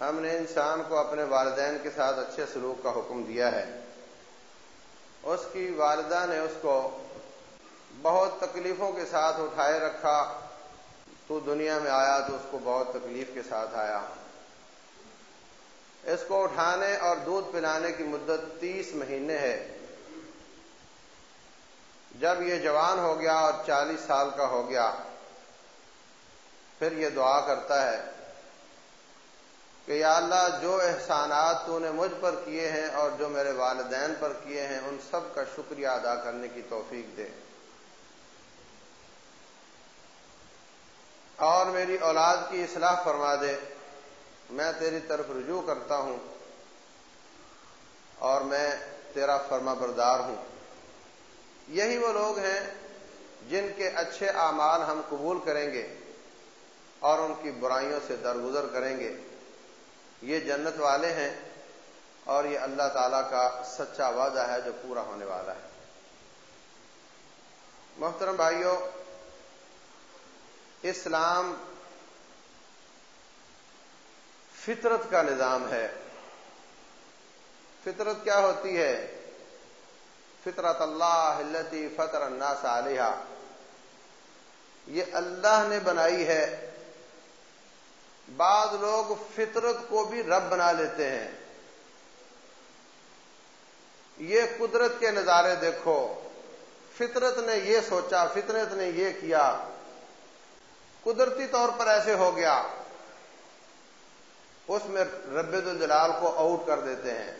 ہم نے انسان کو اپنے والدین کے ساتھ اچھے سلوک کا حکم دیا ہے۔ اس کی والدہ نے اس کو بہت تکلیفوں کے ساتھ اٹھائے رکھا۔ تو دنیا میں آیا تو اس کو بہت تکلیف کے ساتھ آیا۔ اس کو اٹھانے اور دودھ پلانے کی مدت تیس مہینے ہے۔ جب یہ جوان ہو گیا اور چالیس سال کا ہو گیا، پھر یہ دعا کرتا ہے۔ کہ یا اللہ جو احسانات تو نے مجھ پر کیے ہیں اور جو میرے والدین پر کیے ہیں، ان سب کا شکریہ ادا کرنے کی توفیق دے۔ اور میری اولاد کی اصلاح فرما دے۔ میں تیری طرف رجوع کرتا ہوں اور میں تیرا فرما بردار ہوں۔ یہی وہ لوگ ہیں جن کے اچھے اعمال ہم قبول کریں گے اور ان کی برائیوں سے درگزر کریں گے۔ یہ جنت والے ہیں اور یہ اللہ تعالی کا سچا وعدہ ہے جو پورا ہونے والا ہے۔ محترم بھائیوں اسلام فطرت کا نظام ہے۔ فطرت کیا ہوتی ہے؟ فطرت اللہ فطر الناس علیہ یہ اللہ نے بنائی ہے بعض لوگ فطرت کو بھی رب بنا لیتے ہیں۔ یہ قدرت کے نظارے دیکھو۔ فطرت نے یہ سوچا، فطرت نے یہ کیا۔ قدرتی طور پر ایسے ہو گیا۔ اس میں رب الجلال کو آؤٹ کر دیتے ہیں۔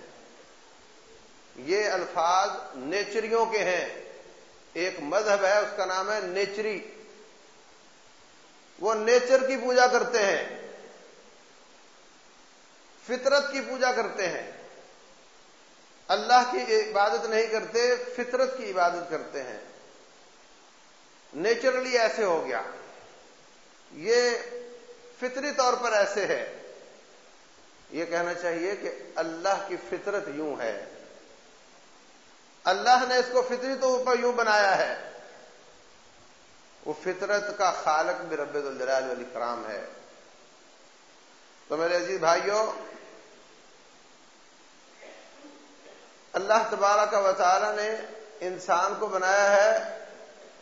یہ الفاظ نیچریوں کے ہیں۔ ایک مذہب ہے، اس کا نام ہے نیچری۔ وہ نیچر کی پوجا کرتے ہیں۔ فطرت کی پوجا کرتے ہیں۔ اللہ کی عبادت نہیں کرتے، فطرت کی عبادت کرتے ہیں۔ نیچرلی ایسے ہو گیا۔ یہ فطری طور پر ایسے ہے۔ یہ کہنا چاہیے کہ اللہ کی فطرت یوں ہے۔ اللہ نے اس کو فطری طور پر یوں بنایا ہے۔ وہ فطرت کا خالق بھی رب الجلال علی کرام ہے۔ تو میرے عزیز بھائیوں، اللہ تبارہ کا وطالعہ نے انسان کو بنایا ہے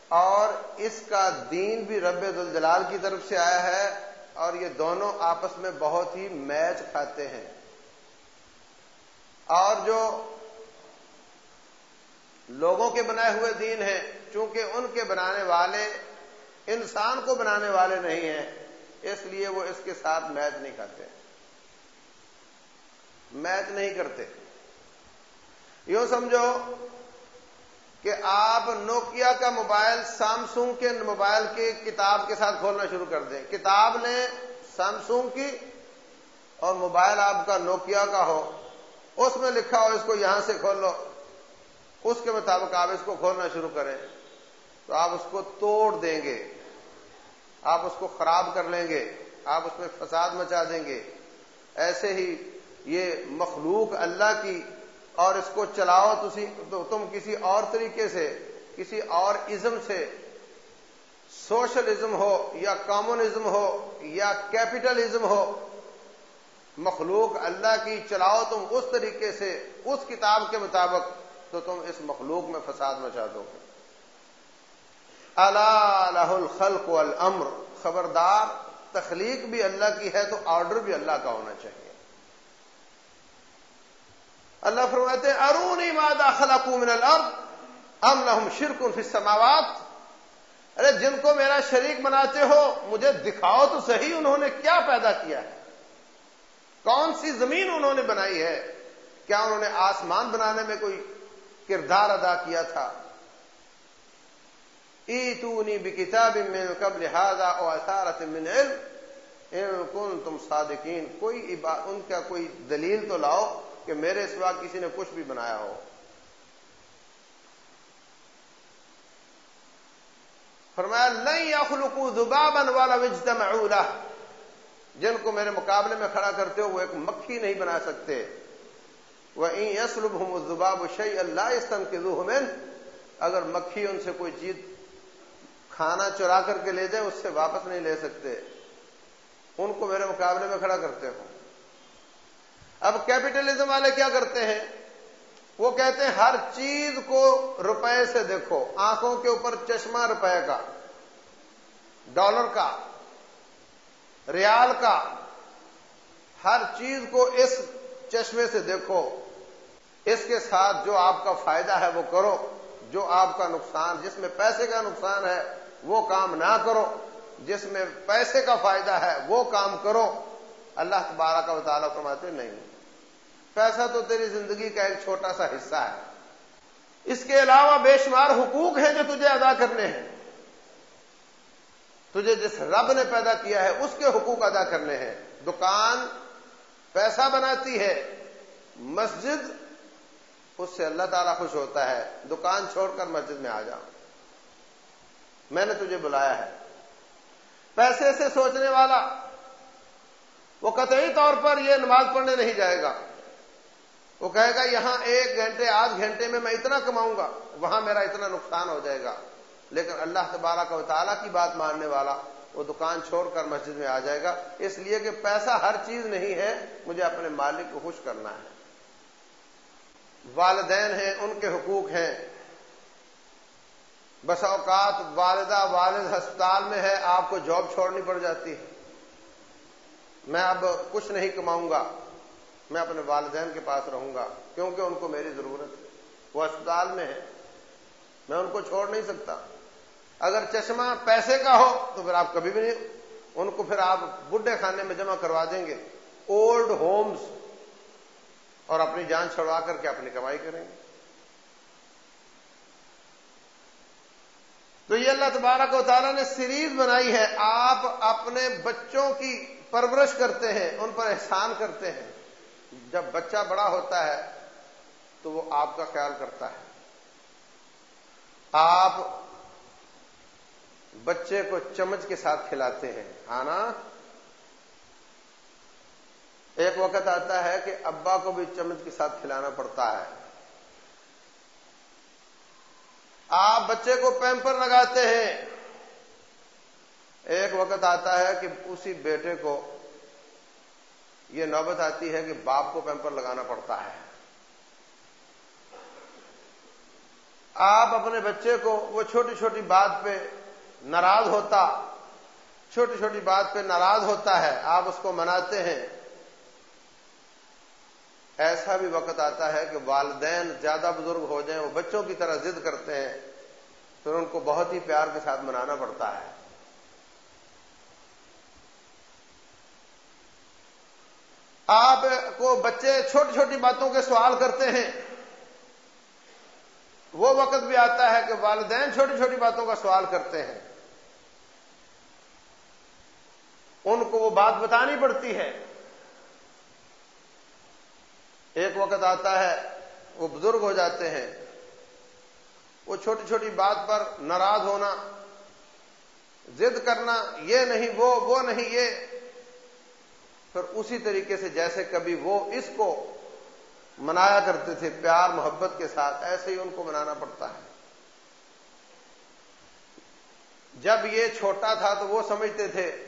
اور اس کا دین بھی رب الجلال کی طرف سے آیا ہے اور یہ دونوں آپس میں بہت ہی میچ کھاتے ہیں۔ اور جو لوگوں کے بنائے ہوئے دین ہیں، چونکہ ان کے بنانے والے انسان کو بنانے والے نہیں ہیں اس لیے وہ اس کے ساتھ میچ نہیں کھاتے میچ نہیں کرتے۔ یوں سمجھو کہ آپ نوکیا کا موبائل سامسونگ کے موبائل کی کتاب کے ساتھ کھولنا شروع کر دیں۔ کتاب نے سامسونگ کی اور موبائل آپ کا نوکیا کا ہو۔ اس میں لکھا ہو اس کو یہاں سے کھول لو اس کے مطابق آپ اس کو کھولنا شروع کریں۔ تو آپ اس کو توڑ دیں گے۔ آپ اس کو خراب کر لیں گے، آپ اس میں فساد مچا دیں گے۔ ایسے ہی یہ مخلوق اللہ کی، اور اس کو چلاؤ تو تم کسی اور طریقے سے، کسی اور ازم سے۔ سوشلزم ہو یا کامونزم ہو یا کیپٹلزم ہو، مخلوق اللہ کی چلاؤ تم اس طریقے سے، اس کتاب کے مطابق، تو تم اس مخلوق میں فساد مچا دو گے۔ اللہ الخلق والامر۔ خبردار، تخلیق بھی اللہ کی ہے تو آرڈر بھی اللہ کا ہونا چاہیے۔ اللہ فرماتے ارونی مادہ خلق من الارض؟ ام لهم شرک فی السماوات۔ ارے، جن کو میرا شریک بناتے ہو، مجھے دکھاؤ تو صحیح انہوں نے کیا پیدا کیا ہے۔ کون سی زمین انہوں نے بنائی ہے؟ کیا انہوں نے آسمان بنانے میں کوئی کردار ادا کیا تھا؟ ایتونی بکتاب من قبل هذا او اثارت من علم. ان کنتم صادقین کوئی ان کا کوئی دلیل تو لاؤ کہ میرے سوا کسی نے کچھ بھی بنایا ہو. فرمایا، لن يخلقوا ذبابا ولا يجتمعوا له. جن کو میرے مقابلے میں کھڑا کرتے ہو، وہ ایک مکھی نہیں بنا سکتے. وَإِن يَسْلُبْهُمُ الذُّبَابُ شَيْئًا لَا يَسْتَنْقِذُوهُ مِنْ اگر مکھی ان سے کوئی چیز کھانا چرا کر کے لے جائے، اس سے واپس نہیں لے سکتے۔ ان کو میرے مقابلے میں کھڑا کرتے ہو اب کیپٹلزم والے کیا کرتے ہیں؟ وہ کہتے ہیں، ہر چیز کو روپے سے دیکھو، آنکھوں کے اوپر چشمہ روپے کا، ڈالر کا، ریال کا۔ ہر چیز کو اس چشمے سے دیکھو۔ اس کے ساتھ جو آپ کا فائدہ ہے وہ کرو، جو آپ کا نقصان، جس میں پیسے کا نقصان ہے وہ کام نہ کرو، جس میں پیسے کا فائدہ ہے، وہ کام کرو۔ اللہ تبارہ کا مطالعہ فرماتے نہیں۔ پیسہ تو تیری زندگی کا ایک چھوٹا سا حصہ ہے۔ اس کے علاوہ بے شمار حقوق ہیں جو تجھے ادا کرنے ہیں۔ تجھے جس رب نے پیدا کیا ہے، اس کے حقوق ادا کرنے ہیں۔ دکان، پیسہ بناتی ہے، مسجد، اس سے اللہ تعالیٰ خوش ہوتا ہے۔ دکان چھوڑ کر مسجد میں آ جاؤ۔ میں نے تجھے بلایا ہے۔ پیسے سے سوچنے والا، وہ قطعی طور پر یہ نماز پڑھنے نہیں جائے گا۔ وہ کہے گا، یہاں ایک گھنٹے، آدھ گھنٹے میں میں اتنا کماؤں گا، وہاں میرا اتنا نقصان ہو جائے گا۔ لیکن اللہ تبارہ کا تعالیٰ کی بات ماننے والا، وہ دکان چھوڑ کر مسجد میں آ جائے گا۔ اس لیے کہ پیسہ ہر چیز نہیں ہے، مجھے اپنے مالک کو خوش کرنا ہے۔ والدین ہیں، ان کے حقوق ہیں۔ بس اوقات والدہ والد ہسپتال میں ہے، آپ کو جاب چھوڑنی پڑ جاتی ہے۔ میں اب کچھ نہیں کماؤں گا۔ میں اپنے والدین کے پاس رہوں گا، کیونکہ ان کو میری ضرورت ہے۔ وہ اسپتال میں ہے۔ میں ان کو چھوڑ نہیں سکتا۔ اگر چشمہ پیسے کا ہو تو پھر آپ کبھی بھی نہیں، ان کو پھر آپ بڈھے خانے میں جمع کروا دیں گے۔ اولڈ ہومز اور اپنی جان چھڑوا کر کے اپنی کمائی کریں گے۔ تو یہ اللہ تبارک و تعالیٰ نے سیریز بنائی ہے، آپ اپنے بچوں کی پرورش کرتے ہیں، ان پر احسان کرتے ہیں۔ جب بچہ بڑا ہوتا ہے تو وہ آپ کا خیال کرتا ہے۔ آپ بچے کو چمچ کے ساتھ کھلاتے ہیں۔ ہاں آنا ایک وقت آتا ہے کہ ابا کو بھی چمچ کے ساتھ کھلانا پڑتا ہے۔ آپ بچے کو پیمپر لگاتے ہیں۔ ایک وقت آتا ہے کہ اسی بیٹے کو یہ نوبت آتی ہے کہ باپ کو پیمپر لگانا پڑتا ہے۔ آپ اپنے بچے کو وہ چھوٹی چھوٹی بات پہ ناراض ہوتا، چھوٹی چھوٹی بات پہ ناراض ہوتا ہے، آپ اس کو مناتے ہیں۔ ایسا بھی وقت آتا ہے کہ والدین زیادہ بزرگ ہو جائیں، وہ بچوں کی طرح ضد کرتے ہیں، پھر ان کو بہت ہی پیار کے ساتھ منانا پڑتا ہے۔ آپ کو بچے چھوٹی چھوٹی باتوں کے سوال کرتے ہیں۔ وہ وقت بھی آتا ہے کہ والدین چھوٹی چھوٹی باتوں کا سوال کرتے ہیں۔ ان کو وہ بات بتانی پڑتی ہے۔ ایک وقت آتا ہے، وہ بزرگ ہو جاتے ہیں۔ وہ چھوٹی چھوٹی بات پر ناراض ہونا، ضد کرنا، یہ نہیں، وہ وہ نہیں، یہ۔ پھر اسی طریقے سے جیسے کبھی وہ اس کو منایا کرتے تھے، پیار، محبت کے ساتھ، ایسے ہی ان کو منانا پڑتا ہے۔ جب یہ چھوٹا تھا تو وہ سمجھتے تھے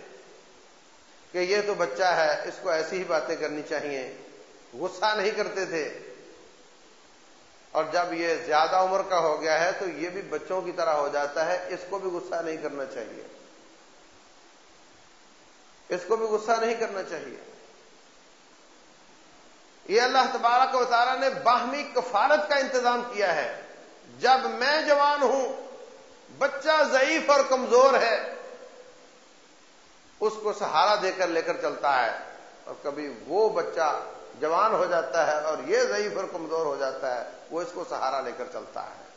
کہ یہ تو بچہ ہے، اس کو ایسی ہی باتیں کرنی چاہیے۔ غصہ نہیں کرتے تھے۔ اور جب یہ زیادہ عمر کا ہو گیا ہے تو یہ بھی بچوں کی طرح ہو جاتا ہے، اس کو بھی غصہ نہیں کرنا چاہیے۔ اس کو بھی غصہ نہیں کرنا چاہیے۔ یہ اللہ تبارک و تعالیٰ نے باہمی کفالت کا انتظام کیا ہے۔ جب میں جوان ہوں، بچہ ضعیف اور کمزور ہے، اس کو سہارا دے کر لے کر چلتا ہے۔ اور کبھی وہ بچہ جوان ہو جاتا ہے اور یہ ضعیف اور کمزور ہو جاتا ہے، وہ اس کو سہارا لے کر چلتا ہے۔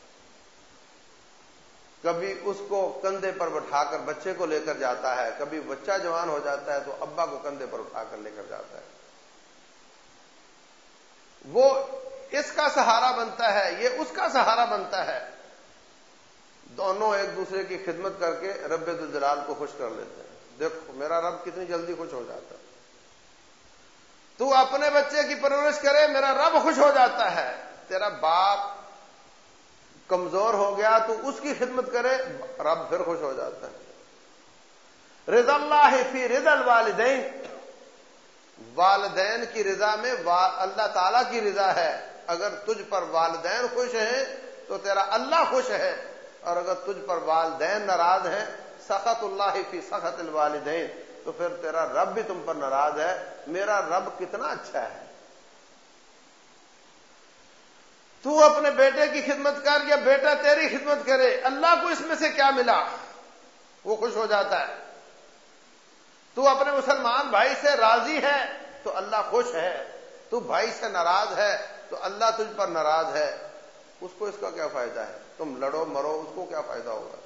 کبھی اس کو کندھے پر بٹھا کر بچے کو لے کر جاتا ہے، کبھی بچہ جوان ہو جاتا ہے تو ابا کو کندھے پر اٹھا کر لے کر جاتا ہے۔ وہ اس کا سہارا بنتا ہے، یہ اس کا سہارا بنتا ہے۔ دونوں ایک دوسرے کی خدمت کر کے رب الجلال کو خوش کر لیتے ہیں۔ دیکھو، میرا رب کتنی جلدی خوش ہو جاتا ہے۔ تو اپنے بچے کی پرورش کرے، میرا رب خوش ہو جاتا ہے۔ تیرا باپ کمزور ہو گیا تو اس کی خدمت کرے، رب پھر خوش ہو جاتا ہے۔ رض اللہ فی رض الوالدین۔ والدین کی رضا میں اللہ تعالی کی رضا ہے۔ اگر تجھ پر والدین خوش ہیں تو تیرا اللہ خوش ہے۔ اور اگر تجھ پر والدین ناراض ہیں، سخت اللہ فی سخت الوالدین۔ تو پھر تیرا رب بھی تم پر ناراض ہے، میرا رب کتنا اچھا ہے۔ تو اپنے بیٹے کی خدمت کر یا بیٹا تیری خدمت کرے، اللہ کو اس میں سے کیا ملا؟ وہ خوش ہو جاتا ہے۔ تو اپنے مسلمان بھائی سے راضی ہے، تو اللہ خوش ہے۔ تو بھائی سے ناراض ہے، تو اللہ تجھ پر ناراض ہے۔ اس کو اس کا کیا فائدہ ہے؟ تم لڑو، مرو، اس کو کیا فائدہ ہوگا؟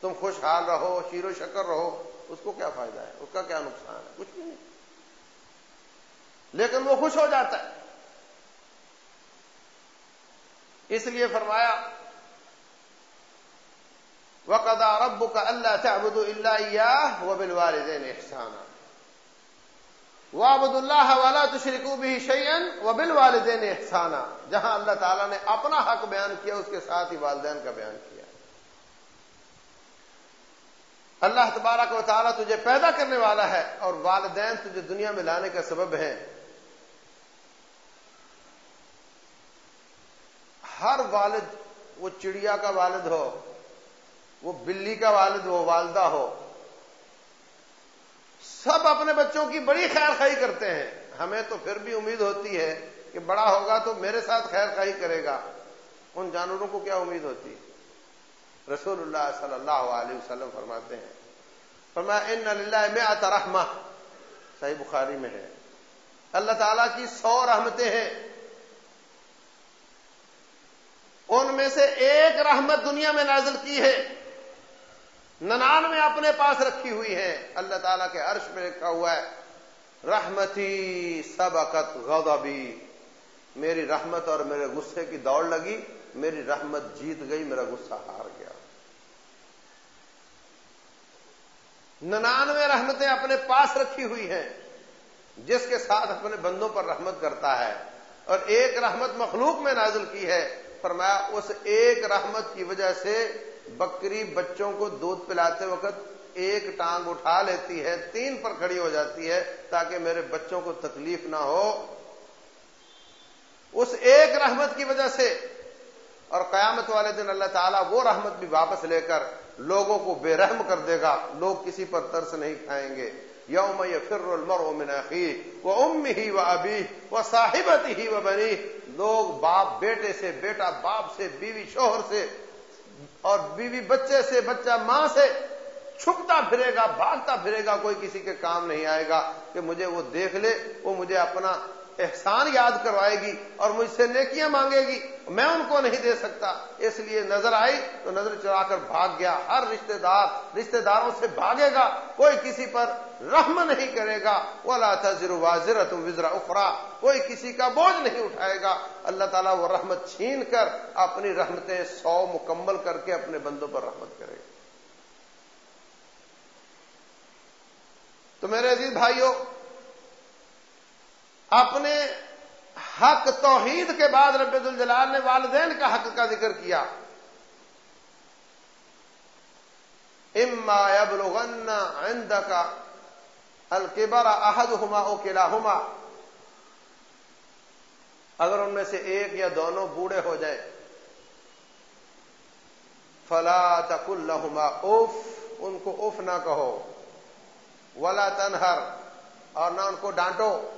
تم خوشحال رہو، شیر و شکر رہو۔ اس کو کیا فائدہ ہے؟ اس کا کیا نقصان ہے؟ کچھ بھی نہیں۔ لیکن وہ خوش ہو جاتا ہے۔ اس لیے فرمایا وقدا رب کا اللہ تعبد اللہ و بل والدین احسان وابد اللہ والا تو بھی شعین و بل والدین احسانہ جہاں اللہ تعالیٰ نے اپنا حق بیان کیا، اس کے ساتھ ہی والدین کا بیان کیا۔ اللہ تبارک و تعالیٰ تجھے پیدا کرنے والا ہے اور والدین تجھے دنیا میں لانے کا سبب ہے ہر والد وہ چڑیا کا والد ہو، وہ بلی کا والد ہو، والدہ ہو۔ سب اپنے بچوں کی بڑی خیر خائی کرتے ہیں۔ ہمیں تو پھر بھی امید ہوتی ہے کہ بڑا ہوگا تو میرے ساتھ خیر خائی کرے گا۔ ان جانوروں کو کیا امید ہوتی؟ ہے رسول اللہ صلی اللہ علیہ وسلم فرماتے ہیں، فرمایا، ان اللہ میں آتا رحمہ۔ صحیح بخاری میں ہے۔ اللہ تعالی کی سو رحمتیں ہیں۔ ان میں سے ایک رحمت دنیا میں نازل کی ہے۔ ننان میں اپنے پاس رکھی ہوئی ہے۔ اللہ تعالیٰ کے عرش میں رکھا ہوا ہے، رحمتی سبقت غضبی۔ میری رحمت اور میرے غصے کی دوڑ لگی، میری رحمت جیت گئی، میرا غصہ ہار گیا۔ ننانوے رحمتیں اپنے پاس رکھی ہوئی ہیں، جس کے ساتھ اپنے بندوں پر رحمت کرتا ہے۔ اور ایک رحمت مخلوق میں نازل کی ہے۔ فرمایا، اس ایک رحمت کی وجہ سے بکری بچوں کو دودھ پلاتے وقت ایک ٹانگ اٹھا لیتی ہے، تین پر کھڑی ہو جاتی ہے تاکہ میرے بچوں کو تکلیف نہ ہو۔ اس ایک رحمت کی وجہ سے، اور قیامت والے دن اللہ تعالیٰ وہ رحمت بھی واپس لے کر لوگوں کو بے رحم کر دے گا۔ لوگ کسی پر ترس نہیں کھائیں گے۔ یوم فر المر من عقی وہ ام ہی وہ ابھی وہ صاحبت ہی وہ بنی لوگ باپ بیٹے سے بیٹا، باپ سے، بیوی شوہر سے اور بیوی بچے سے بچہ ماں سے چھپتا پھرے گا، بھاگتا پھرے گا۔ کوئی کسی کے کام نہیں آئے گا کہ مجھے وہ دیکھ لے، وہ مجھے اپنا احسان یاد کروائے گی اور مجھ سے نیکیاں مانگے گی، میں ان کو نہیں دے سکتا۔ اس لیے نظر آئی تو نظر چڑھا کر بھاگ گیا۔ ہر رشتہ دار، رشتہ داروں سے بھاگے گا، کوئی کسی پر رحم نہیں کرے گا۔ وہ اللہ واضر تم وزرا اخرا کوئی کسی کا بوجھ نہیں اٹھائے گا۔ اللہ تعالیٰ وہ رحمت چھین کر اپنی رحمتیں سو مکمل کر کے اپنے بندوں پر رحمت کرے گا۔ تو میرے عزیز بھائیوں اپنے حق توحید کے بعد رب الجلال نے والدین کا حق کا ذکر کیا۔ اما یبلغن عندك الکبر احدهما او کلاهما۔ اگر ان میں سے ایک یا دونوں بوڑھے ہو جائیں۔ فلا تقل لهما اوف، ان کو اوف نہ کہو۔ ولا تنہر، اور نہ ان کو ڈانٹو۔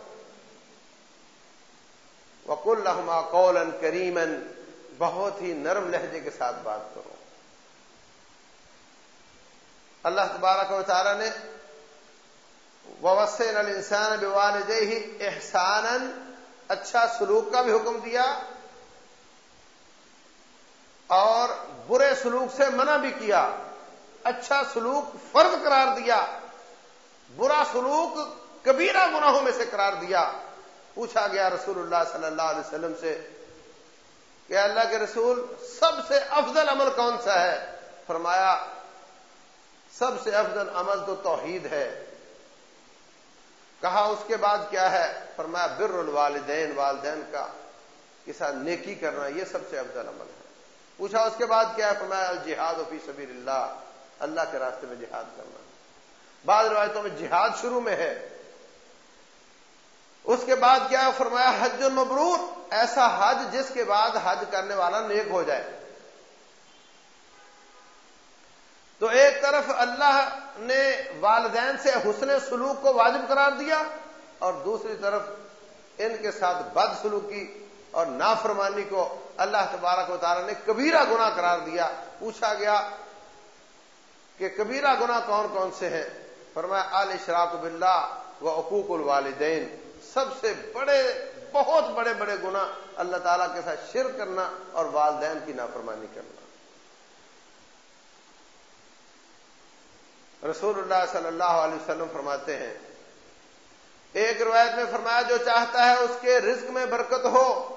وکل رحما قول کریمن بہت ہی نرم لہجے کے ساتھ بات کرو۔ اللہ تبارک و تعالی نے وسین السان بوال ہی احسان اچھا سلوک کا بھی حکم دیا اور برے سلوک سے منع بھی کیا اچھا سلوک فرض قرار دیا، برا سلوک کبیرہ گناہوں میں سے قرار دیا۔ پوچھا گیا رسول اللہ صلی اللہ علیہ وسلم سے کہ اللہ کے رسول سب سے افضل عمل کون سا ہے؟ فرمایا، سب سے افضل عمل تو توحید ہے۔ کہا، اس کے بعد کیا ہے؟ فرمایا، بر الوالدین، والدین کا کے ساتھ نیکی کرنا یہ سب سے افضل عمل ہے۔ پوچھا، اس کے بعد کیا ہے؟ فرمایا، الجہاد فی سبیر اللہ اللہ کے راستے میں جہاد کرنا۔ بعض روایتوں میں جہاد شروع میں ہے۔ اس کے بعد کیا فرمایا؟ حج المبرور، ایسا حج جس کے بعد حج کرنے والا نیک ہو جائے۔ تو ایک طرف اللہ نے والدین سے حسن سلوک کو واجب قرار دیا اور دوسری طرف ان کے ساتھ بد سلوکی اور نافرمانی کو اللہ تبارک و تعالی نے کبیرہ گنا قرار دیا۔ پوچھا گیا کہ کبیرہ گنا کون کون سے ہیں؟ فرمایا، آل اشراق بلّہ و عقوق الوالدین۔ سب سے بڑے، بہت بڑے بڑے گنا اللہ تعالیٰ کے ساتھ شر کرنا اور والدین کی نافرمانی کرنا۔ رسول اللہ صلی اللہ علیہ وسلم فرماتے ہیں، ایک روایت میں فرمایا، جو چاہتا ہے اس کے رزق میں برکت ہو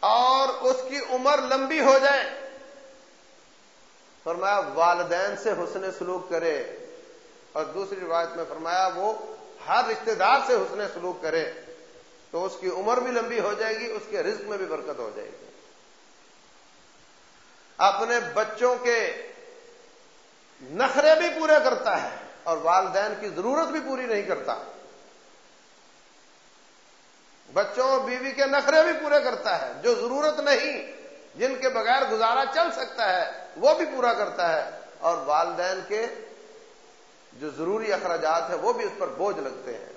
اور اس کی عمر لمبی ہو جائے۔ فرمایا، والدین سے حسن سلوک کرے۔ اور دوسری روایت میں فرمایا، وہ ہر رشتہ دار سے حسن سلوک کرے تو اس کی عمر بھی لمبی ہو جائے گی، اس کے رزق میں بھی برکت ہو جائے گی۔ اپنے بچوں کے نخرے بھی پورے کرتا ہے اور والدین کی ضرورت بھی پوری نہیں کرتا۔ بچوں بیوی کے نخرے بھی پورے کرتا ہے، جو ضرورت نہیں، جن کے بغیر گزارا چل سکتا ہے، وہ بھی پورا کرتا ہے۔ اور والدین کے جو ضروری اخراجات ہیں وہ بھی اس پر بوجھ لگتے ہیں۔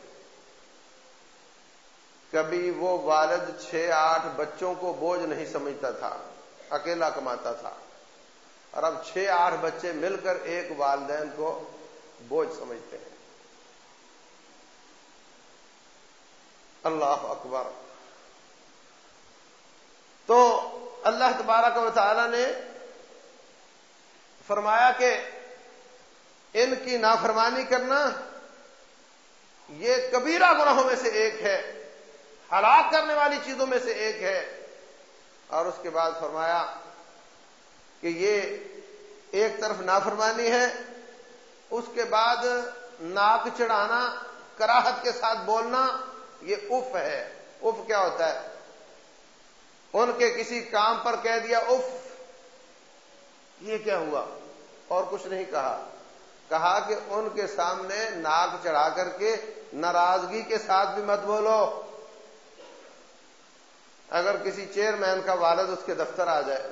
کبھی وہ والد چھ آٹھ بچوں کو بوجھ نہیں سمجھتا تھا، اکیلا کماتا تھا۔ اور اب چھ آٹھ بچے مل کر ایک والدین کو بوجھ سمجھتے ہیں۔ اللہ اکبر۔ تو اللہ تبارک و تعالی نے فرمایا کہ ان کی نافرمانی کرنا یہ کبیرہ گناہوں میں سے ایک ہے، ہلاک کرنے والی چیزوں میں سے ایک ہے۔ اور اس کے بعد فرمایا کہ یہ ایک طرف نافرمانی ہے، اس کے بعد ناک چڑھانا، کراہت کے ساتھ بولنا، یہ اف ہے۔ اف کیا ہوتا ہے؟ ان کے کسی کام پر کہہ دیا اف، یہ کیا ہوا؟ اور کچھ نہیں کہا۔ کہا کہ ان کے سامنے ناک چڑھا کر کے ناراضگی کے ساتھ بھی مت بولو۔ اگر کسی چیئرمین کا والد اس کے دفتر آ جائے۔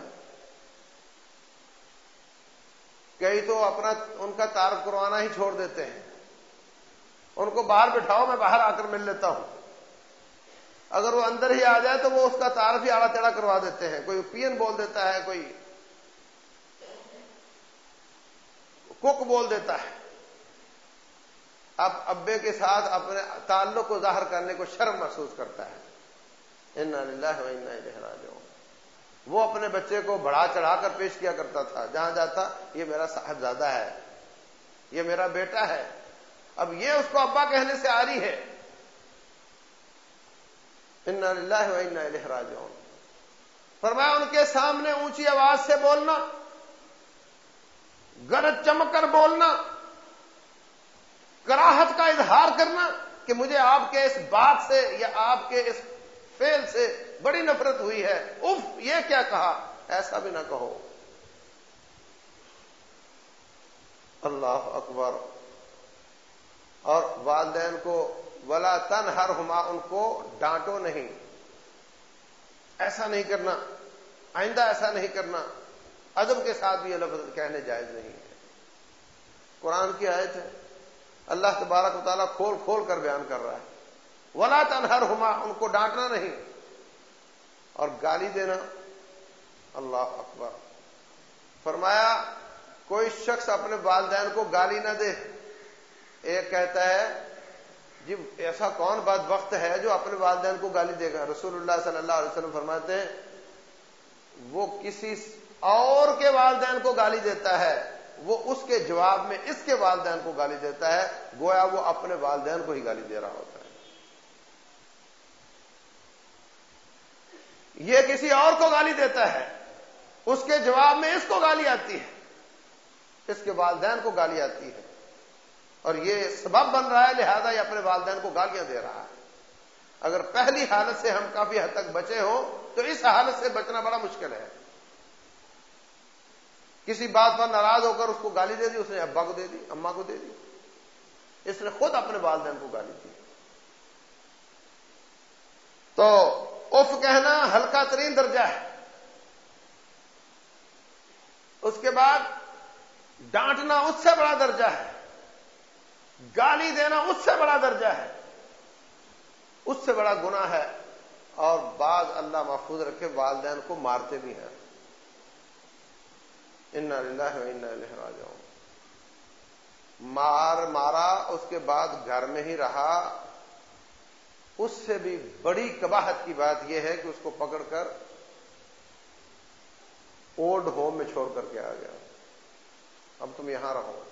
کئی تو اپنا ان کا تعارف کروانا ہی چھوڑ دیتے ہیں۔ ان کو باہر بٹھاؤ، میں باہر آ کر مل لیتا ہوں۔ اگر وہ اندر ہی آ جائے تو وہ اس کا تعارف ہی آڑا تیڑا کروا دیتے ہیں۔ کوئی پین بول دیتا ہے، کوئی کک بول دیتا ہے۔ اب ابے کے ساتھ اپنے تعلق کو ظاہر کرنے کو شرم محسوس کرتا ہے۔ ان وہ اپنے بچے کو بڑھا چڑھا کر پیش کیا کرتا تھا۔ جہاں جاتا، یہ میرا صاحبزادہ ہے۔ یہ میرا بیٹا ہے۔ اب یہ اس کو ابا کہنے سے آ رہی ہے ان راجعون۔ فرمایا، ان کے سامنے اونچی آواز سے بولنا۔ گرج چمک کر بولنا، کراہت کا اظہار کرنا کہ مجھے آپ کے اس بات سے یا آپ کے اس فیل سے بڑی نفرت ہوئی ہے۔ اف یہ کیا کہا؟ ایسا بھی نہ کہو۔ اللہ اکبر۔ اور والدین کو ولا تن ہر ہما ان کو ڈانٹو نہیں۔ ایسا نہیں کرنا۔ آئندہ ایسا نہیں کرنا۔ ادب کے ساتھ بھی یہ لفظ کہنے جائز نہیں ہے۔ قرآن کی آیت ہے۔ اللہ تبارک و تعالیٰ کھول کھول کر بیان کر رہا ہے۔ ولا تنہر ہما ان کو ڈانٹنا نہیں۔ اور گالی دینا۔ اللہ اکبر۔ فرمایا، کوئی شخص اپنے والدین کو گالی نہ دے۔ ایک کہتا ہے جی ایسا کون بات وقت ہے جو اپنے والدین کو گالی دے گا؟ رسول اللہ صلی اللہ علیہ وسلم فرماتے ہیں، وہ کسی اور کے والدین کو گالی دیتا ہے، وہ اس کے جواب میں اس کے والدین کو گالی دیتا ہے، گویا وہ اپنے والدین کو ہی گالی دے رہا ہوتا ہے۔ یہ کسی اور کو گالی دیتا ہے، اس کے جواب میں اس کو گالی آتی ہے۔ اس کے والدین کو گالی آتی ہے۔ اور یہ سبب بن رہا ہے، لہذا یہ اپنے والدین کو گالیاں دے رہا ہے۔ اگر پہلی حالت سے ہم کافی حد تک بچے ہوں، تو اس حالت سے بچنا بڑا مشکل ہے۔ کسی بات پر ناراض ہو کر اس کو گالی دے دی، اس نے ابا کو دے دی اما کو دے دی۔ اس نے خود اپنے والدین کو گالی دی۔ تو اف کہنا ہلکا ترین درجہ ہے۔ اس کے بعد ڈانٹنا اس سے بڑا درجہ ہے۔ گالی دینا اس سے بڑا درجہ ہے۔ اس سے بڑا گنا ہے اور بعض اللہ محفوظ رکھے والدین کو مارتے بھی ہیں۔ ان راجاؤں مار، مارا، اس کے بعد گھر میں ہی رہا۔ اس سے بھی بڑی کباہت کی بات یہ ہے کہ اس کو پکڑ کر اولڈ ہوم میں چھوڑ کر کے آ گیا۔ اب تم یہاں رہو۔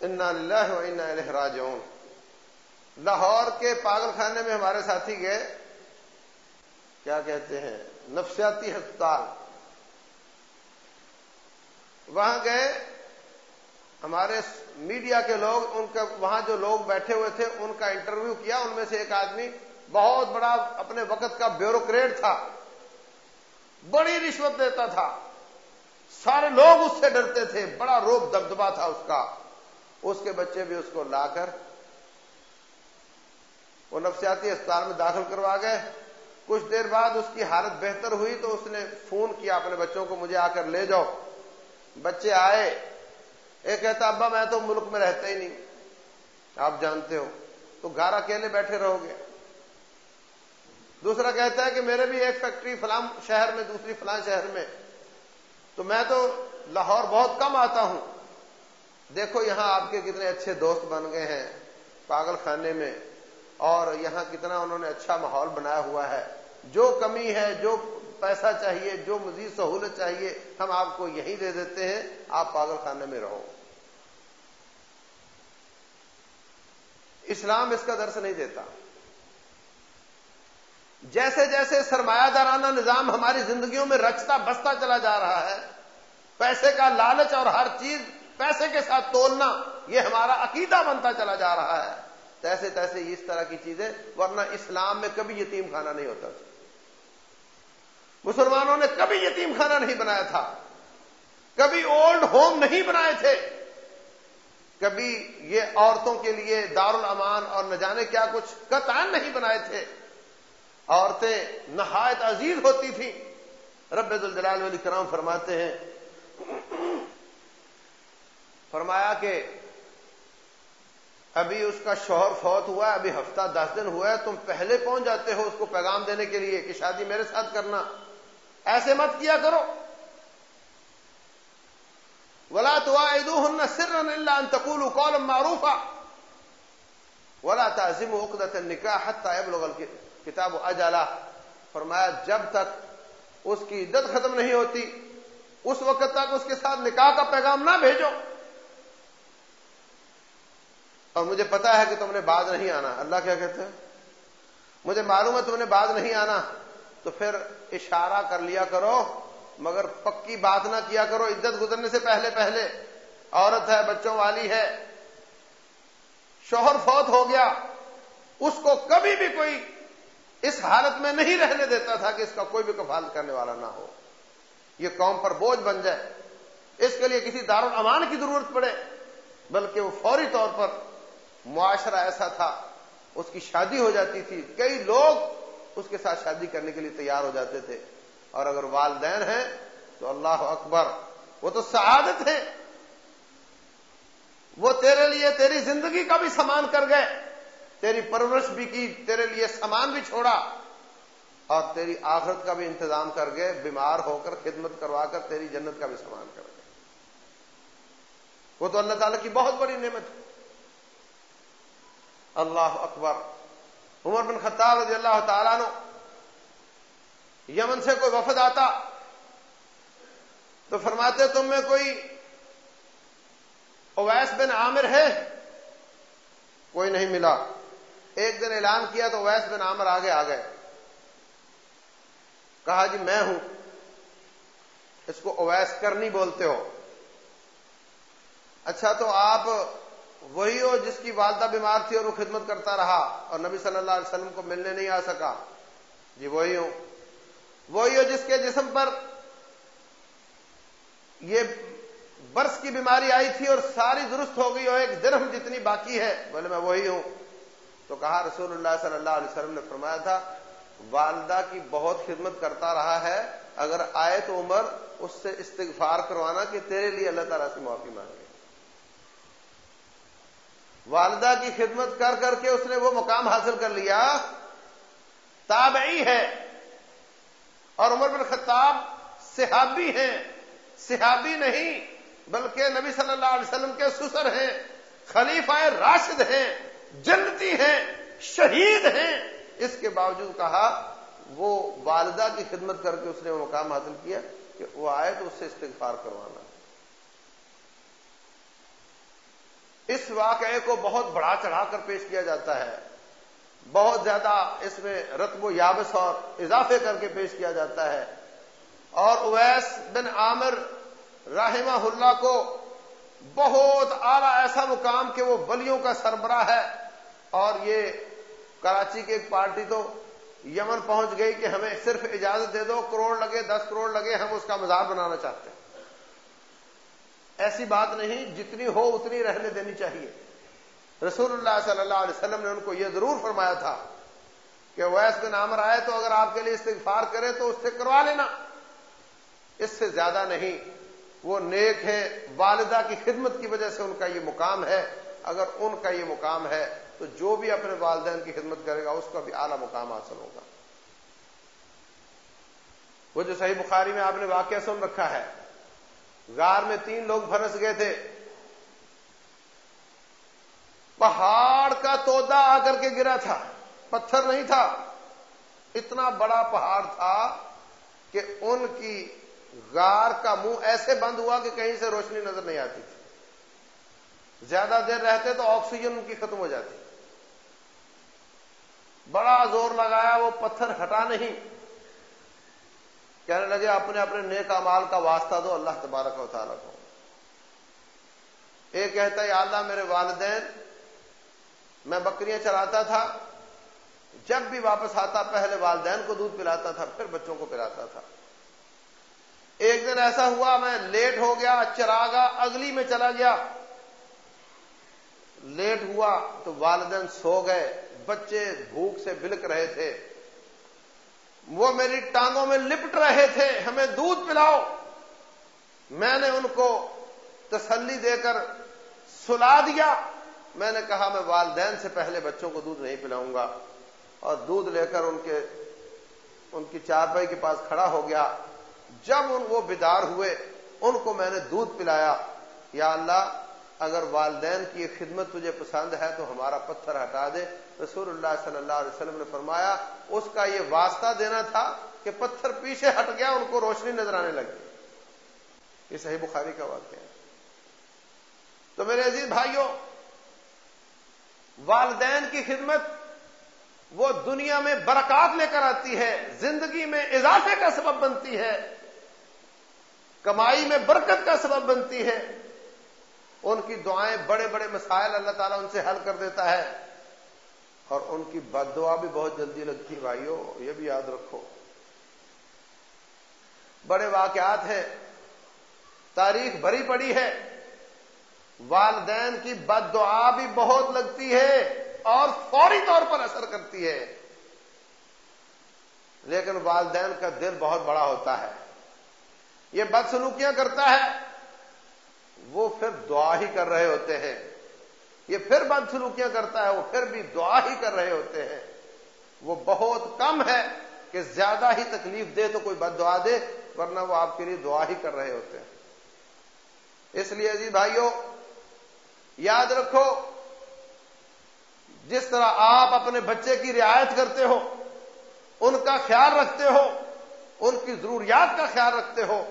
انا راجعون۔ لاہور کے پاگل خانے میں ہمارے ساتھی گئے۔ کیا کہتے ہیں؟ نفسیاتی ہسپتال۔ وہاں گئے، ہمارے میڈیا کے لوگ، ان کا وہاں جو لوگ بیٹھے ہوئے تھے، ان کا انٹرویو کیا، ان میں سے ایک آدمی بہت بڑا اپنے وقت کا بیوروکریٹ تھا۔ بڑی رشوت دیتا تھا۔ سارے لوگ اس سے ڈرتے تھے۔ بڑا روپ دبدبا تھا اس کا۔ اس کے بچے بھی اس کو لا کر وہ نفسیاتی اسپتال میں داخل کروا گئے۔ کچھ دیر بعد اس کی حالت بہتر ہوئی تو اس نے فون کیا اپنے بچوں کو، مجھے آ کر لے جاؤ۔ بچے آئے۔ ایک کہتا، ابا میں تو ملک میں رہتا ہی نہیں۔ آپ جانتے ہو۔ تو گھر اکیلے بیٹھے رہو گے۔ دوسرا کہتا ہے کہ میرے بھی ایک فیکٹری فلاں شہر میں، دوسری فلاں شہر میں۔ تو میں تو لاہور بہت کم آتا ہوں۔ دیکھو یہاں آپ کے کتنے اچھے دوست بن گئے ہیں، پاگل خانے میں۔ اور یہاں کتنا انہوں نے اچھا ماحول بنایا ہوا ہے۔ جو کمی ہے، جو پیسہ چاہیے، جو مزید سہولت چاہیے، ہم آپ کو یہی دے دیتے ہیں۔ آپ پاگل خانے میں رہو۔ اسلام اس کا درس نہیں دیتا۔ جیسے جیسے سرمایہ دارانہ نظام ہماری زندگیوں میں رچتا بستا چلا جا رہا ہے، پیسے کا لالچ اور ہر چیز، پیسے کے ساتھ تولنا، یہ ہمارا عقیدہ بنتا چلا جا رہا ہے۔ تیسے تیسے اس طرح کی چیزیں، ورنہ اسلام میں کبھی یتیم خانہ نہیں ہوتا۔ تھا مسلمانوں نے کبھی یتیم خانہ نہیں بنایا تھا۔ کبھی اولڈ ہوم نہیں بنائے تھے۔ کبھی یہ عورتوں کے لیے دارالامان اور نہ جانے کیا کچھ قطع نہیں بنائے تھے۔ عورتیں نہایت عزیز ہوتی تھیں۔ رب الجلال علی کرام فرماتے ہیں۔ فرمایا کہ ابھی اس کا شوہر فوت ہوا ہے، ابھی ہفتہ دس دن ہوا ہے، تم پہلے پہنچ جاتے ہو اس کو پیغام دینے کے لیے کہ شادی میرے ساتھ کرنا۔ ایسے مت کیا کرو۔ ولا تو سر تقول قولا معروفا۔ ولا تعزم عقدة النکاح حتى يبلغ کتاب اجالا فرمایا، جب تک اس کی عدت ختم نہیں ہوتی، اس وقت تک اس کے ساتھ نکاح کا پیغام نہ بھیجو۔ اور مجھے پتا ہے کہ تم نے بعد نہیں آنا۔ اللہ کیا کہتے ہیں؟ مجھے معلوم ہے تم نے بعد نہیں آنا۔ تو پھر اشارہ کر لیا کرو، مگر پکی بات نہ کیا کرو۔ عزت گزرنے سے پہلے پہلے، عورت ہے، بچوں والی ہے، شوہر فوت ہو گیا، اس کو کبھی بھی کوئی اس حالت میں نہیں رہنے دیتا تھا کہ اس کا کوئی بھی کفالت کرنے والا نہ ہو۔ یہ قوم پر بوجھ بن جائے۔ اس کے لیے کسی دار الامان کی ضرورت پڑے، بلکہ وہ فوری طور پر معاشرہ ایسا تھا، اس کی شادی ہو جاتی تھی۔ کئی لوگ اس کے ساتھ شادی کرنے کے لیے تیار ہو جاتے تھے۔ اور اگر والدین ہیں تو اللہ اکبر، وہ تو سعادت ہے وہ تیرے لیے تیری زندگی کا بھی سامان کر گئے۔ تیری پرورش بھی کی، تیرے لیے سامان بھی چھوڑا۔ اور تیری آخرت کا بھی انتظام کر گئے، بیمار ہو کر خدمت کروا کر تیری جنت کا بھی سامان کر گئے۔ وہ تو اللہ تعالی کی بہت بڑی نعمت ہے۔ اللہ اکبر۔ عمر بن خطاب رضی اللہ تعالیٰ نو یمن سے کوئی وفد آتا تو فرماتے، تم میں کوئی اویس بن عامر ہے؟ کوئی نہیں ملا۔ ایک دن اعلان کیا تو اویس بن عامر آگے آ گئے۔ کہا جی میں ہوں، اس کو اویس کرنی بولتے ہو۔ اچھا تو آپ وہی ہو جس کی والدہ بیمار تھی اور وہ خدمت کرتا رہا اور نبی صلی اللہ علیہ وسلم کو ملنے نہیں آ سکا۔ جی وہی ہوں۔ وہی ہو جس کے جسم پر یہ برس کی بیماری آئی تھی اور ساری درست ہو گئی اور ایک درہم جتنی باقی ہے۔ بولے میں وہی ہوں۔ تو کہا رسول اللہ صلی اللہ علیہ وسلم نے فرمایا تھا، والدہ کی بہت خدمت کرتا رہا ہے۔ اگر آئے تو عمر اس سے استغفار کروانا کہ تیرے لیے اللہ تعالیٰ سے معافی مانگے۔ والدہ کی خدمت کر کر کے اس نے وہ مقام حاصل کر لیا۔ تابعی ہے۔ اور عمر بن خطاب صحابی ہیں۔ صحابی نہیں، بلکہ نبی صلی اللہ علیہ وسلم کے سسر ہیں، خلیفہ راشد ہیں، جنتی ہیں، شہید ہیں۔ اس کے باوجود کہا، وہ والدہ کی خدمت کر کے اس نے وہ مقام حاصل کیا کہ وہ آئے تو اس سے استغفار کروانا۔ اس واقعے کو بہت بڑا چڑھا کر پیش کیا جاتا ہے۔ بہت زیادہ اس میں رتب و یابس اور اضافے کر کے پیش کیا جاتا ہے۔ اور اویس بن عامر رحمہ اللہ کو بہت اعلی ایسا مقام کہ وہ بلیوں کا سربراہ ہے۔ اور یہ کراچی کی ایک پارٹی تو یمن پہنچ گئی کہ ہمیں صرف اجازت دے دو، کروڑ لگے، دس کروڑ لگے، ہم اس کا مزار بنانا چاہتے ہیں۔ ایسی بات نہیں، جتنی ہو اتنی رہنے دینی چاہیے۔ رسول اللہ صلی اللہ علیہ وسلم نے ان کو یہ ضرور فرمایا تھا کہ ویس بن عامر آئے تو اگر آپ کے لیے استغفار کرے تو اس سے کروا لینا۔ اس سے زیادہ نہیں، وہ نیک ہے والدہ کی خدمت کی وجہ سے ان کا یہ مقام ہے۔ اگر ان کا یہ مقام ہے تو جو بھی اپنے والدین کی خدمت کرے گا، اس کا بھی اعلی مقام حاصل ہوگا۔ وہ جو صحیح بخاری میں آپ نے واقعہ سن رکھا ہے غار میں تین لوگ پھنس گئے تھے۔ پہاڑ کا تودا آ کر کے گرا تھا، پتھر نہیں تھا۔ اتنا بڑا پہاڑ تھا کہ ان کی غار کا منہ ایسے بند ہوا کہ کہیں سے روشنی نظر نہیں آتی تھی۔ زیادہ دیر رہتے تو آکسیجن ان کی ختم ہو جاتی۔ بڑا زور لگایا، وہ پتھر ہٹا نہیں۔ کہنے لگے، اپنے اپنے نیک امال کا واسطہ دو، اللہ تبارک و تعالیٰ کو۔ ایک کہتا ہے اللہ میرے والدین، میں بکریاں چراتا تھا، جب بھی واپس آتا، پہلے والدین کو دودھ پلاتا تھا، پھر بچوں کو پلاتا تھا۔ ایک دن ایسا ہوا، میں لیٹ ہو گیا، چراغا اگلی میں چلا گیا۔ لیٹ ہوا تو والدین سو گئے، بچے بھوک سے بلک رہے تھے۔ وہ میری ٹانگوں میں لپٹ رہے تھے، ہمیں دودھ پلاؤ۔ میں نے ان کو تسلی دے کر سلا دیا۔ میں نے کہا، میں والدین سے پہلے بچوں کو دودھ نہیں پلاؤں گا۔ اور دودھ لے کر ان کے، ان کی چارپائی کے پاس کھڑا ہو گیا۔ جب ان وہ بیدار ہوئے، ان کو میں نے دودھ پلایا۔ یا اللہ، اگر والدین کی خدمت تجھے پسند ہے تو ہمارا پتھر ہٹا دے۔ رسول اللہ صلی اللہ علیہ وسلم نے فرمایا، اس کا یہ واسطہ دینا تھا کہ پتھر پیچھے ہٹ گیا، ان کو روشنی نظر آنے لگی۔ یہ صحیح بخاری کا واقعہ ہے۔ تو میرے عزیز بھائیوں، والدین کی خدمت وہ دنیا میں برکات لے کر آتی ہے، زندگی میں اضافے کا سبب بنتی ہے، کمائی میں برکت کا سبب بنتی ہے۔ ان کی دعائیں بڑے بڑے مسائل اللہ تعالیٰ ان سے حل کر دیتا ہے۔ اور ان کی بد دعا بھی بہت جلدی لگتی بھائیوں یہ بھی یاد رکھو۔ بڑے واقعات ہیں۔ تاریخ بھری پڑی ہے۔ والدین کی بد دعا بھی بہت لگتی ہے اور فوری طور پر اثر کرتی ہے۔ لیکن والدین کا دل بہت بڑا ہوتا ہے۔ یہ بد سلوکیاں کرتا ہے۔ وہ پھر دعا ہی کر رہے ہوتے ہیں۔ یہ پھر بد سلوکیاں کرتا ہے، وہ پھر بھی دعا ہی کر رہے ہوتے ہیں۔ وہ بہت کم ہے کہ زیادہ ہی تکلیف دے تو کوئی بد دعا دے، ورنہ وہ آپ کے لیے دعا ہی کر رہے ہوتے ہیں۔ اس لیے عزیز بھائیوں، یاد رکھو، جس طرح آپ اپنے بچے کی رعایت کرتے ہو، ان کا خیال رکھتے ہو، ان کی ضروریات کا خیال رکھتے ہو،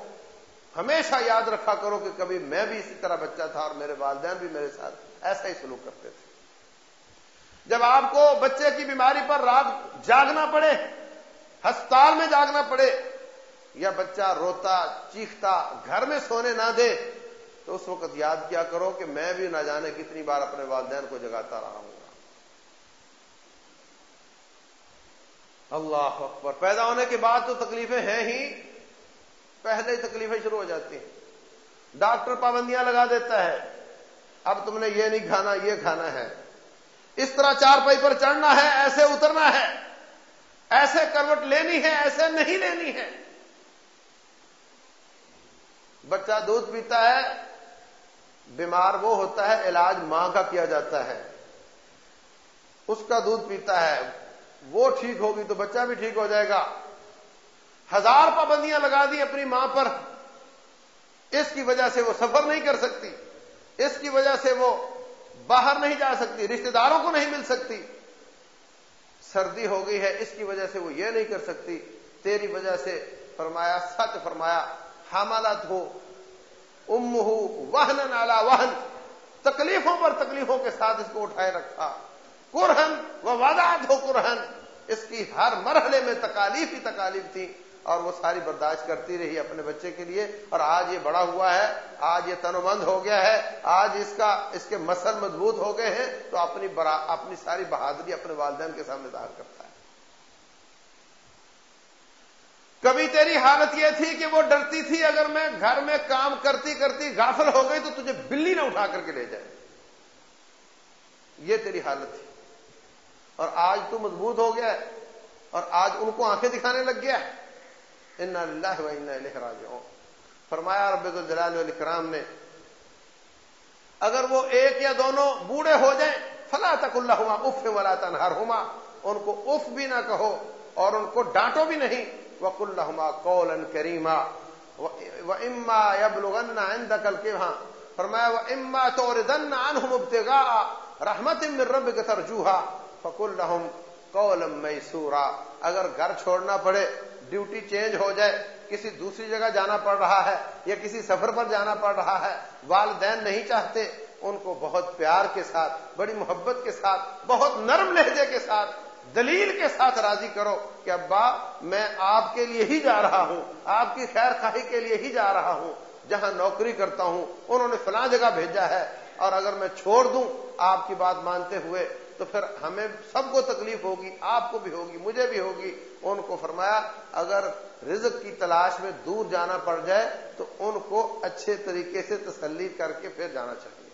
ہمیشہ یاد رکھا کرو کہ کبھی میں بھی اسی طرح بچہ تھا اور میرے والدین بھی میرے ساتھ ایسا ہی سلوک کرتے تھے۔ جب آپ کو بچے کی بیماری پر رات جاگنا پڑے، ہسپتال میں جاگنا پڑے، یا بچہ روتا، چیختا، گھر میں سونے نہ دے، تو اس وقت یاد کیا کرو کہ میں بھی نہ جانے کتنی بار اپنے والدین کو جگاتا رہا ہوں۔ اللہ اکبر۔ پیدا ہونے کے بعد تو تکلیفیں ہیں ہی، پہلے ہی تکلیفیں شروع ہو جاتی ہیں۔ ڈاکٹر پابندیاں لگا دیتا ہے۔ اب تم نے یہ نہیں کھانا، یہ کھانا ہے۔ اس طرح چار پائی پر چڑھنا ہے، ایسے اترنا ہے۔ ایسے کروٹ لینی ہے، ایسے نہیں لینی ہے۔ بچہ دودھ پیتا ہے، بیمار وہ ہوتا ہے، علاج ماں کا کیا جاتا ہے۔ اس کا دودھ پیتا ہے، وہ ٹھیک ہوگی تو بچہ بھی ٹھیک ہو جائے گا۔ ہزار پابندیاں لگا دی اپنی ماں پر۔ اس کی وجہ سے وہ سفر نہیں کر سکتی۔ اس کی وجہ سے وہ باہر نہیں جا سکتی، رشتہ داروں کو نہیں مل سکتی۔ سردی ہو گئی ہے، اس کی وجہ سے وہ یہ نہیں کر سکتی۔ تیری وجہ سے فرمایا، سچ فرمایا حامالت ہو ام ہو وہن نالا وہن۔ تکلیفوں پر تکلیفوں کے ساتھ اس کو اٹھائے رکھا۔ قرہن و وادات ہو قرہن اس کی ہر مرحلے میں تکالیف ہی تکالیف تھی۔ اور وہ ساری برداشت کرتی رہی اپنے بچے کے لیے اور آج یہ بڑا ہوا ہے، آج یہ تن مند ہو گیا ہے، آج اس کا، اس کے مسل مضبوط ہو گئے ہیں، تو اپنی برا، اپنی ساری بہادری اپنے والدین کے سامنے ظاہر کرتا ہے۔ کبھی تیری حالت یہ تھی کہ وہ ڈرتی تھی، اگر میں گھر میں کام کرتی کرتی غافل ہو گئی تو تجھے بلی نہ اٹھا کر کے لے جائے۔ یہ تیری حالت تھی۔ اور آج تو مضبوط ہو گیا ہے اور آج ان کو آنکھیں دکھانے لگ گیا ہے۔ ان اللہ و راجعون۔ فرمایا رب الجلال والاکرام نے، اگر وہ ایک یا دونوں بوڑھے ہو جائیں، فلا تک اللہ ہوا اف ولا تنہر ہوما ان کو اف بھی نہ کہو اور ان کو ڈانٹو بھی نہیں۔ وک اللہ کولن کریما و اما یبلغن عندك الكبها فرمایا و اما توردن عنهم ابتغاء رحمت من ربك ترجوها۔ فقل لهم قولا میسورا اگر گھر چھوڑنا پڑے ڈیوٹی چینج ہو جائے، کسی دوسری جگہ جانا پڑ رہا ہے یا کسی سفر پر جانا پڑ رہا ہے، والدین نہیں چاہتے، ان کو بہت پیار کے ساتھ، بڑی محبت کے ساتھ، بہت نرم لہجے کے ساتھ، دلیل کے ساتھ راضی کرو کہ ابا، میں آپ کے لیے ہی جا رہا ہوں، آپ کی خیر خواہی کے لیے ہی جا رہا ہوں، جہاں نوکری کرتا ہوں، انہوں نے فلاں جگہ بھیجا ہے، اور اگر میں چھوڑ دوں آپ کی بات مانتے ہوئے، تو پھر ہمیں سب کو تکلیف ہوگی، آپ کو بھی ہوگی، مجھے بھی ہوگی ان کو فرمایا اگر رزق کی تلاش میں دور جانا پڑ جائے تو ان کو اچھے طریقے سے تسلی کر کے پھر جانا چاہیے۔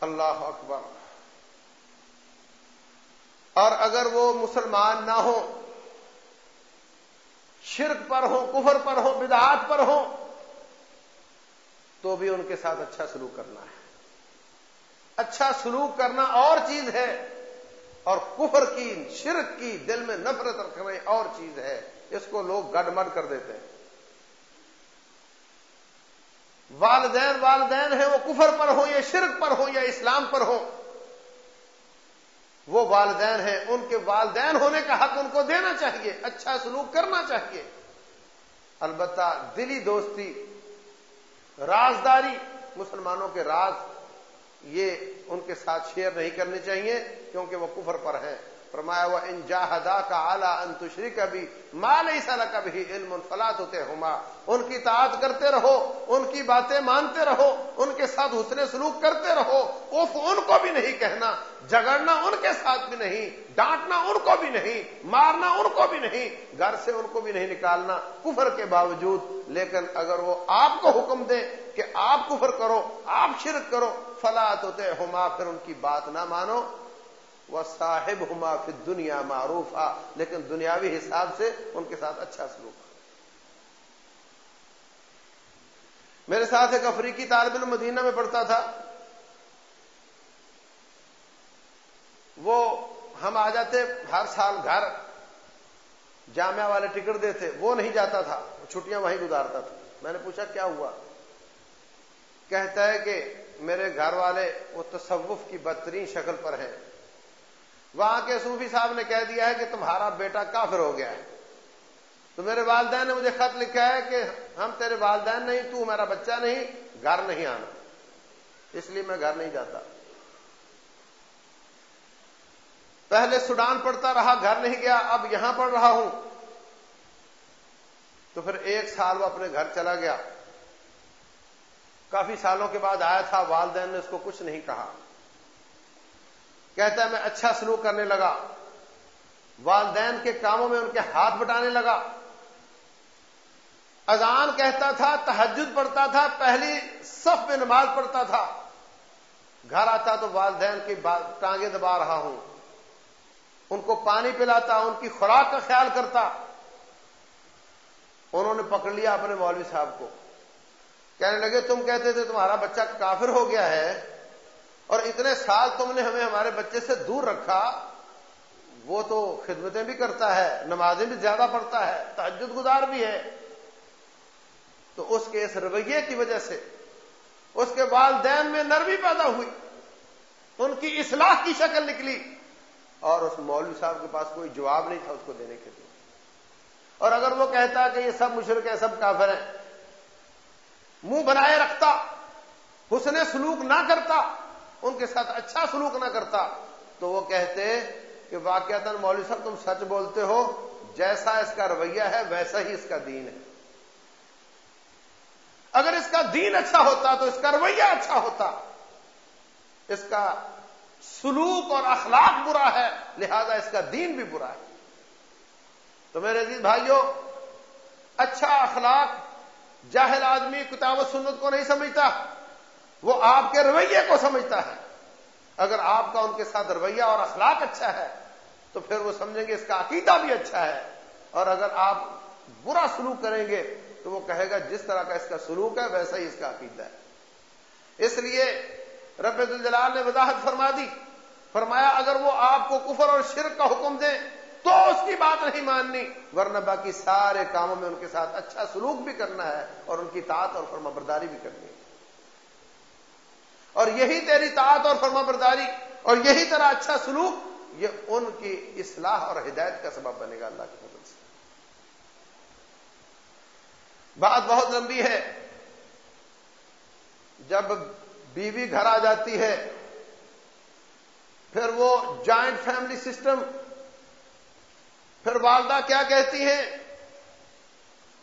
اللہ اکبر۔ اور اگر وہ مسلمان نہ ہو، شرک پر ہو، کفر پر ہو، بدعات پر ہو، تو بھی ان کے ساتھ اچھا سلوک کرنا ہے۔ اچھا سلوک کرنا اور چیز ہے۔ اور کفر کی، شرک کی دل میں نفرت رکھنا اور چیز ہے، اس کو لوگ گڈ مڈ کر دیتے ہیں۔ والدین والدین ہیں، وہ کفر پر ہو یا شرک پر ہو یا اسلام پر ہو وہ والدین ہیں۔ ان کے والدین ہونے کا حق ان کو دینا چاہیے اچھا سلوک کرنا چاہیے۔ البتہ دلی دوستی، رازداری، مسلمانوں کے راز یہ ان کے ساتھ شیئر نہیں کرنے چاہیے کیونکہ وہ کفر پر ہیں۔ فرمایا وہ ان جاہدا کا اعلیٰ انتشری کا بھی مال سال کا بھی علم فلات ہوتے ہوما ان کی تعداد کرتے رہو، ان کی باتیں مانتے رہو، ان کے ساتھ حسن سلوک کرتے رہو۔ اف ان کو بھی نہیں کہنا جگڑنا ان کے ساتھ بھی نہیں، ڈانٹنا ان کو بھی نہیں، مارنا ان کو بھی نہیں، گھر سے ان کو بھی نہیں نکالنا، کفر کے باوجود۔ لیکن اگر وہ آپ کو حکم دیں کہ آپ کفر کرو، آپ شرک کرو فلاں ہوتے ہوما پھر ان کی بات نہ مانو۔ وہ صاحب ہما پھر دنیا معروف آ لیکن دنیاوی حساب سے ان کے ساتھ اچھا سلوک۔ میرے ساتھ ایک افریقی طالب علم مدینہ میں پڑھتا تھا۔ وہ ہم آ جاتے ہر سال گھر، جامعہ والے ٹکٹ دیتے، وہ نہیں جاتا تھا چھٹیاں وہیں گزارتا تھا۔ میں نے پوچھا کیا ہوا؟ کہتا ہے کہ میرے گھر والے وہ تصوف کی بدترین شکل پر ہیں۔ وہاں کے صوفی صاحب نے کہہ دیا ہے کہ تمہارا بیٹا کافر ہو گیا ہے۔ تو میرے والدین نے مجھے خط لکھا ہے کہ ہم تیرے والدین نہیں، تو میرا بچہ نہیں، گھر نہیں آنا۔ اس لیے میں گھر نہیں جاتا۔ پہلے سوڈان پڑھتا رہا، گھر نہیں گیا، اب یہاں پڑھ رہا ہوں۔ تو پھر ایک سال وہ اپنے گھر چلا گیا۔ کافی سالوں کے بعد آیا تھا، والدین نے اس کو کچھ نہیں کہا۔ کہتا ہے، میں اچھا سلوک کرنے لگا۔ والدین کے کاموں میں ان کے ہاتھ بٹانے لگا۔ اذان کہتا تھا تحجد پڑھتا تھا، پہلی صف میں نماز پڑھتا تھا۔ گھر آتا تو والدین کی ٹانگیں دبا رہا ہوں۔ ان کو پانی پلاتا، ان کی خوراک کا خیال کرتا۔ انہوں نے پکڑ لیا اپنے مولوی صاحب کو۔ کہنے لگے، تم کہتے تھے تمہارا بچہ کافر ہو گیا ہے اور اتنے سال تم نے ہمیں ہمارے بچے سے دور رکھا، وہ تو خدمتیں بھی کرتا ہے، نمازیں بھی زیادہ پڑھتا ہے تحجد گزار بھی ہے. تو اس کے اس رویے کی وجہ سے اس کے والدین میں نرمی پیدا ہوئی، ان کی اصلاح کی شکل نکلی اور اس مولوی صاحب کے پاس کوئی جواب نہیں تھا اس کو دینے کے لیے۔ اور اگر وہ کہتا کہ یہ سب مشرق ہے سب کافر ہیں منہ بنائے رکھتا، حسن سلوک نہ کرتا، ان کے ساتھ اچھا سلوک نہ کرتا، تو وہ کہتے کہ واقعات مولوی صاحب تم سچ بولتے ہو، جیسا اس کا رویہ ہے ویسا ہی اس کا دین ہے۔ اگر اس کا دین اچھا ہوتا تو اس کا رویہ اچھا ہوتا۔ اس کا سلوک اور اخلاق برا ہے، لہذا اس کا دین بھی برا ہے۔ تو میرے عزیز بھائیوں اچھا اخلاق جاہل آدمی کتاب و سنت کو نہیں سمجھتا، وہ آپ کے رویے کو سمجھتا ہے۔ اگر آپ کا ان کے ساتھ رویہ اور اخلاق اچھا ہے، تو پھر وہ سمجھیں گے اس کا عقیدہ بھی اچھا ہے۔ اور اگر آپ برا سلوک کریں گے، تو وہ کہے گا، جس طرح کا اس کا سلوک ہے، ویسا ہی اس کا عقیدہ ہے۔ اس لیے رب الجلال نے وضاحت فرما دی، فرمایا، اگر وہ آپ کو کفر اور شرک کا حکم دے تو اس کی بات نہیں ماننی، ورنہ باقی سارے کاموں میں ان کے ساتھ اچھا سلوک بھی کرنا ہے اور ان کی طاعت اور فرما برداری بھی کرنی ہے۔ اور یہی تیری طاعت اور فرما برداری اور یہی طرح اچھا سلوک، یہ ان کی اصلاح اور ہدایت کا سبب بنے گا اللہ کے فضل سے۔ بات بہت لمبی ہے۔ جب بیوی گھر آ جاتی ہے، پھر وہ جوائنٹ فیملی سسٹم پھر والدہ کیا کہتی ہے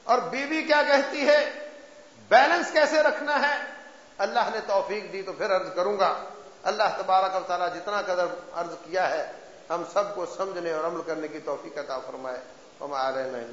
اور بیوی کیا کہتی ہے؟ بیلنس کیسے رکھنا ہے؟ اللہ نے توفیق دی تو پھر عرض کروں گا، اللہ تبارک و تعالیٰ جتنا قدر عرض کیا ہے، ہم سب کو سمجھنے اور عمل کرنے کی توفیق عطا فرمائے۔ ہم آ رہے ہیں